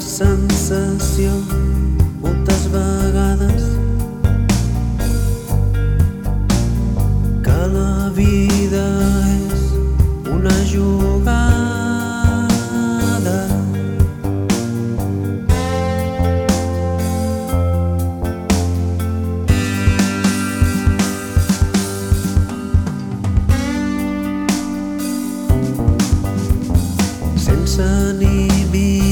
sensació moltes vegades que la vida és una jugada. Sense ni mirar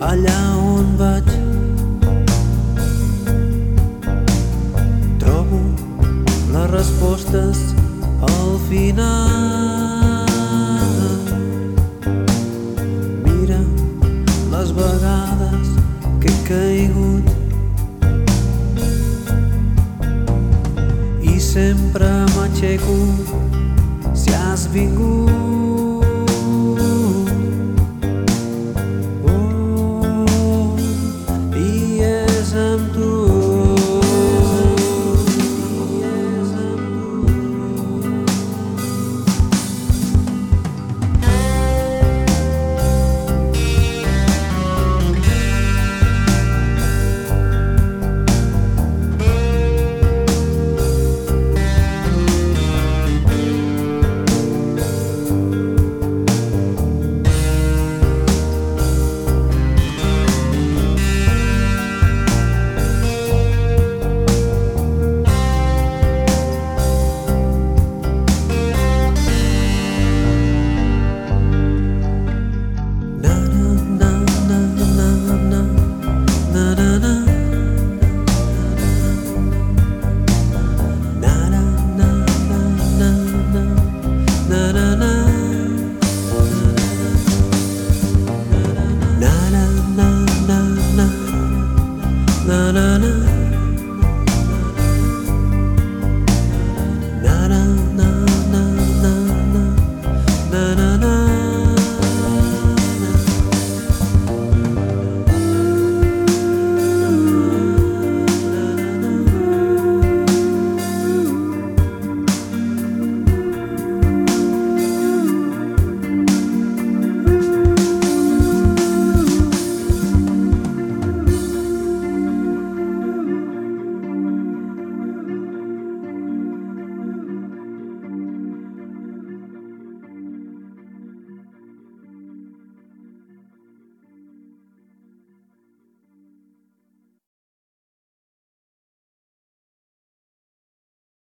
allà on vaig trobo les respostes al final. Mira les vegades que he caigut i sempre m'aixeco